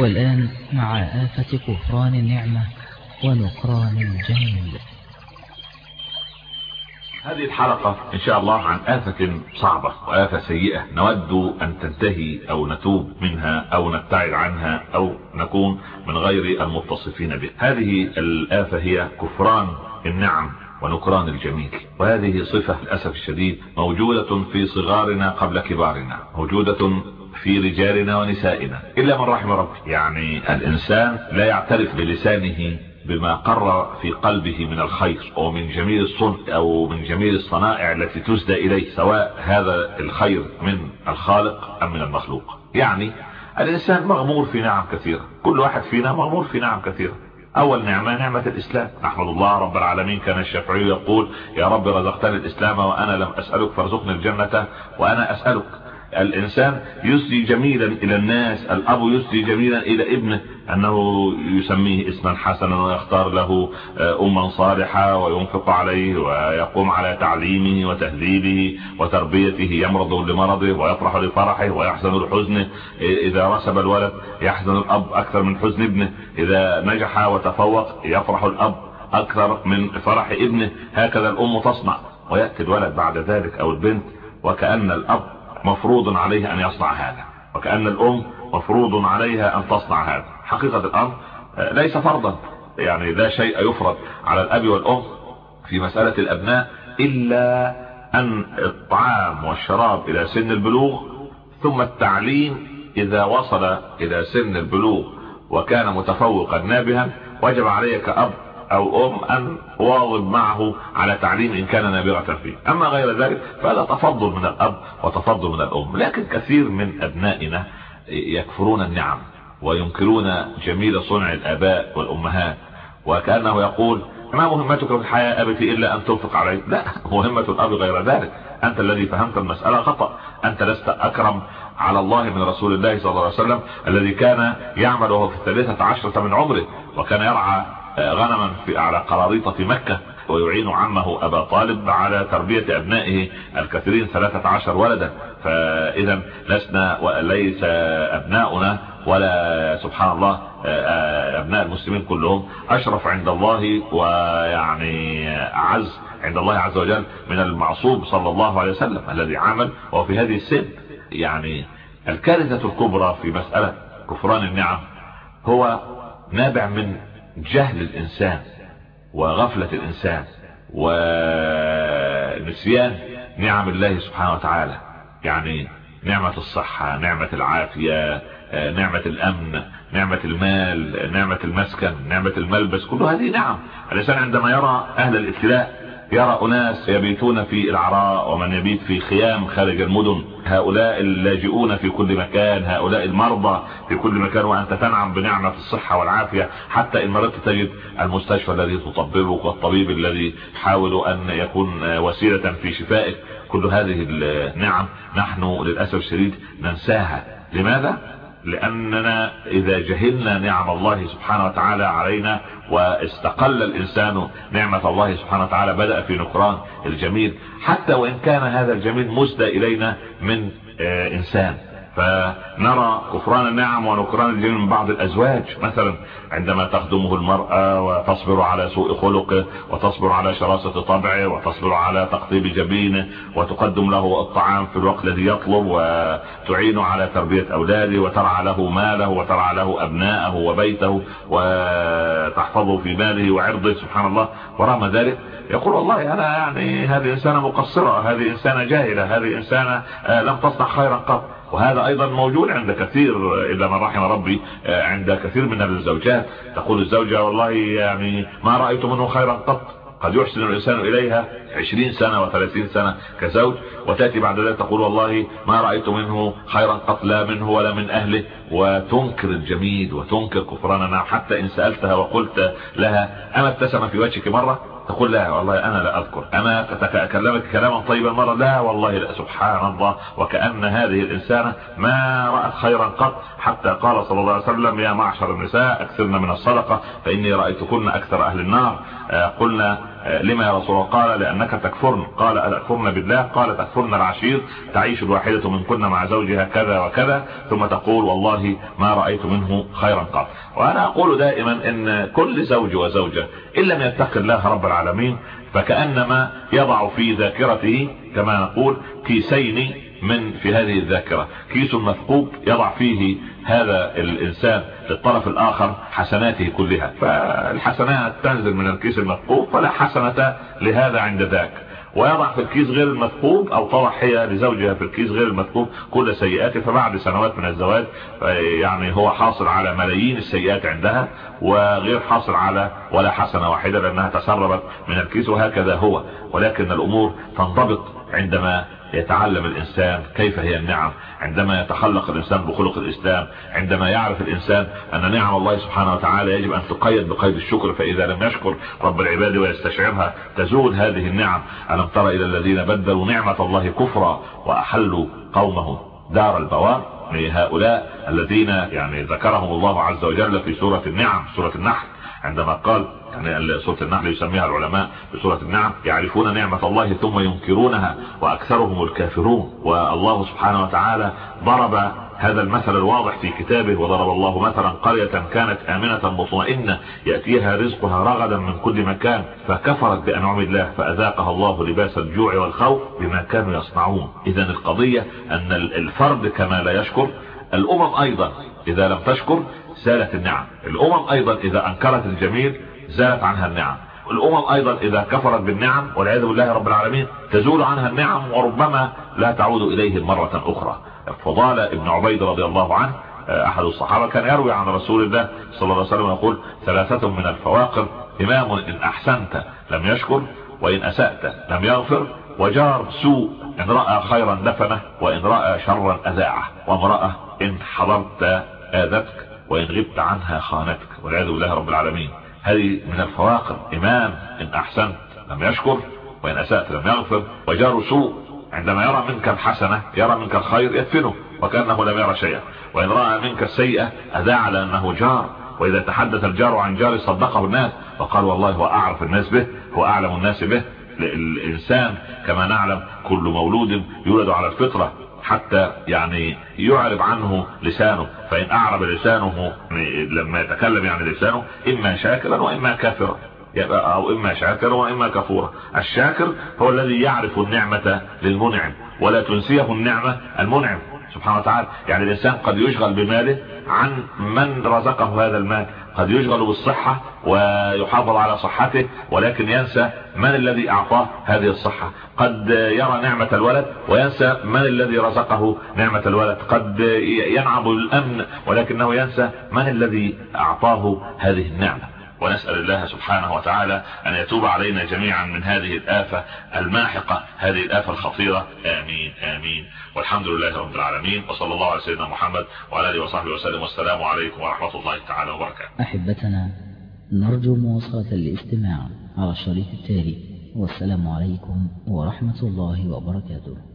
والآن مع آفة كفران النعمة ونكران الجميل هذه الحلقة إن شاء الله عن آفة صعبة وآفة سيئة نود أن تنتهي أو نتوب منها أو نبتعد عنها أو نكون من غير المتصفين به هذه الآفة هي كفران النعم ونكران الجميل. وهذه صفة للأسف الشديد موجودة في صغارنا قبل كبارنا موجودة في رجالنا ونسائنا إلا من رحم ربي يعني الإنسان لا يعترف بلسانه بما قر في قلبه من الخير أو من جميل الصنع أو من جميل الصنائع التي تسدى إليه سواء هذا الخير من الخالق أم من المخلوق. يعني الإنسان مغمور في نعم كثيرة. كل واحد فينا مغمور في نعم كثيرة. أول نعمة نعمة الإسلام. نحمد الله رب العالمين. كان الشافعي يقول يا رب رزقتني الإسلام وأنا لم أسألك فارزقني الجنة وأنا أسألك الإنسان يسدي جميلا إلى الناس الأب يسدي جميلا إلى ابنه أنه يسميه اسما حسنا ويختار له آه، اما صالحة وينفق عليه ويقوم على تعليمه وتهذيبه وتربيته يمرض لمرضه ويفرح لفرحه ويحزن لحزنه. إذا رسب الولد يحزن الأب أكثر من حزن ابنه إذا نجح وتفوق يفرح الأب أكثر من فرح ابنه. هكذا الأم تصنع ويأتي الولد بعد ذلك أو البنت وكأن الأب مفروض عليه أن يصنع هذا وكأن الأم مفروض عليها أن تصنع هذا. حقيقة الأمر آه، ليس فرضا. يعني لا شيء يفرض على الأب والأم في مسألة الأبناء إلا أن الطعام والشراب إلى سن البلوغ ثم التعليم إذا وصل إلى سن البلوغ وكان متفوقا نابها وجب عليك أب أو أم أن واظب معه على تعليم إن كان نابغة فيه. أما غير ذلك فهذا تفضل من الأب وتفضل من الأم. لكن كثير من أبنائنا يكفرون النعم وينكرون جميل صنع الآباء والأمهات. وكأنه يقول ما مهمتك في الحياة أبتي إلا أن تنفق علي. لا مهمة الأب غير ذلك. أنت الذي فهمت المسألة خطأ. أنت لست أكرم على الله من رسول الله صلى الله عليه وسلم الذي كان يعمل وهو في الثالثة عشرة من عمره وكان يرعى غنما في على قراريطة مكة ويعين عمه أبا طالب على تربية أبنائه الكثيرين ثلاثة عشر ولدا. فاذا لسنا وليس أبناؤنا ولا سبحان الله أبناء المسلمين كلهم. أشرف عند الله ويعني اعز عند الله عز وجل من المعصوم صلى الله عليه وسلم الذي عمل وهو في هذه السن. يعني الكارثة الكبرى في مسألة كفران النعم هو نابع من جهل الإنسان وغفلة الإنسان ونسيان نعم الله سبحانه وتعالى. يعني نعمة الصحة نعمة العافية نعمة الأمن نعمة المال نعمة المسكن نعمة الملبس كل هذه نعم. الإنسان عندما يرى أهل الابتلاء يرى أناس يبيتون في العراء ومن يبيت في خيام خارج المدن. هؤلاء اللاجئون في كل مكان هؤلاء المرضى في كل مكان وأنت تنعم بنعمة الصحة والعافية. حتى إن مرضت تجد المستشفى الذي تطببك والطبيب الذي يحاول أن يكون وسيلة في شفائك. كل هذه النعم نحن للأسف الشديد ننساها. لماذا؟ لأننا إذا جهلنا نعم الله سبحانه وتعالى علينا واستقل الإنسان نعمة الله سبحانه وتعالى بدأ في نكران الجميل. حتى وإن كان هذا الجميل مسدى إلينا من آه، إنسان. فنرى كفران النعم ونكران الجميل من بعض الأزواج. مثلا عندما تخدمه المرأة وتصبر على سوء خلقه وتصبر على شراسة طبعه وتصبر على تقطيب جبينه وتقدم له الطعام في الوقت الذي يطلب وتعين على تربية أولاده وترعى له ماله وترعى له ابناءه وبيته وتحفظه في ماله وعرضه. سبحان الله. ورغم ذلك يقول والله أنا يعني هذه إنسانة مقصرة هذه إنسانة جاهلة هذه إنسانة آه، لم تصنع خيرا قط. وهذا أيضا موجود عند كثير الا من رحم ربي آه، عند كثير من الزوجات. تقول الزوجة والله يعني ما رأيت منه خيرا قط قد يحسن الإنسان إليها. عشرين سنة وثلاثين سنة كزوج وتأتي بعد ذلك تقول والله ما رأيت منه خيرا قط لا منه ولا من أهله. وتنكر الجميل وتنكر كفراننا. حتى إن سألتها وقلت لها أما ابتسم في وجهك مرة؟ تقول لا والله أنا لا أذكر. أنا اكلمك كلاما طيبا مرة؟ لا والله لا. سبحان الله. وكأن هذه الإنسانة ما رأت خيرا قط. حتى قال صلى الله عليه وسلم يا معشر النساء أكثرن من الصدقة فإني رأيتكن أكثر أهل النار. آه، قلنا لما يا رسول الله؟ قال لأنك تكفرن. قال أتكفرن بالله؟ قال تكفرن العشير. تعيش الواحدة من كنا مع زوجها كذا وكذا ثم تقول والله ما رأيت منه خيرا. قط وأنا أقول دائما إن كل زوج وزوجة إن لم يتق الله رب العالمين فكأنما يضع في ذاكرته كما نقول كيسين من في هذه الذاكرة. كيس مثقوب يضع فيه هذا الإنسان للطرف الآخر حسناته كلها. فالحسنات تنزل من الكيس المثقوب فلا حسنة لهذا عند ذاك. ويضع في الكيس غير المثقوب أو تضع هي لزوجها في الكيس غير المثقوب كل سيئاته فبعد سنوات من الزواج يعني هو حاصل على ملايين السيئات عندها وغير حاصل على ولا حسنة واحدة لأنها تسربت من الكيس وهكذا هو. ولكن الأمور تنضبط عندما يتعلم الإنسان كيف هي النعم عندما يتخلق الإنسان بخلق الإسلام عندما يعرف الإنسان أن نعم الله سبحانه وتعالى يجب أن تقيد بقيد الشكر فإذا لم يشكر رب العباد ويستشعرها تزول هذه النعم. ألم تر إلى الذين بدلوا نعمة الله كفرا وأحلوا قومهم دار البوار؟ لهؤلاء الذين يعني ذكرهم الله عز وجل في سورة النعم سورة النحل. عندما قال يعني سورة النحل يسميها العلماء بسورة النعم يعرفون نعمة الله ثم ينكرونها وأكثرهم الكافرون والله سبحانه وتعالى ضرب هذا المثل الواضح في كتابه وضرب الله مثلا قرية كانت آمنة مطمئنة يأتيها رزقها رغدا من كل مكان فكفرت بأنعم الله فأذاقها الله لباس الجوع والخوف بما كانوا يصنعون. إذا القضية أن الفرد كما لا يشكر الأمم أيضا إذا لم تشكر زالت النعم. الأمم أيضا إذا أنكرت الجميل زالت عنها النعم. الأمم أيضا إذا كفرت بالنعم والعياذ بالله رب العالمين تزول عنها النعم وربما لا تعود إليهم مرة أخرى. فضال ابن عبيد رضي الله عنه أحد الصحابة كان يروي عن رسول الله صلى الله عليه وسلم يقول ثلاثة من الفواقر إمام إن أحسنت لم يشكر وإن أسأت لم يغفر وجار سوء إن رأى خيرا دفنه وإن رأى شرا أذاعه وامرأة إن حضرت آذتك وإن غبت عنها خانتك والعياذ بالله رب العالمين. هذه من الفواقر. إمام إن أحسنت لم يشكر وإن أسأت لم يغفر. وجار سوء. عندما يرى منك الحسنة يرى منك الخير يدفنه وكأنه لم يرى شيئا. وإن رأى منك السيئة أذاع لأنه جار. وإذا تحدث الجار عن جار صدقه الناس وقال والله هو أعرف الناس به هو أعلم الناس به الإنسان كما نعلم كل مولود يولد على الفطرة حتى يعني يعرب عنه لسانه فإن أعرب لسانه لما يتكلم يعني لسانه إما شاكرا وإما كافرا أو إما شاكرا وإما كفورا. الشاكر هو الذي يعرف النعمة للمنعم ولا تنسيه النعمة المنعم. سبحانه وتعالى. يعني الإنسان قد يشغل بماله عن من رزقه هذا المال. قد يشغل بالصحة ويحافظ على صحته ولكن ينسى من الذي أعطاه هذه الصحة. قد يرى نعمة الولد وينسى من الذي رزقه نعمة الولد. قد ينعم الأمن ولكنه ينسى من الذي أعطاه هذه النعمة. ونسأل الله سبحانه وتعالى أن يتوب علينا جميعا من هذه الآفة الماحقة هذه الآفة الخطيرة. آمين آمين. والحمد لله رب العالمين وصلى الله على سيدنا محمد وعلى آله وصحبه وسلم. والسلام عليكم ورحمة الله تعالى وبركاته. أحبتنا نرجو مواصلة الاستماع على الشريط التالي. والسلام عليكم ورحمة الله وبركاته.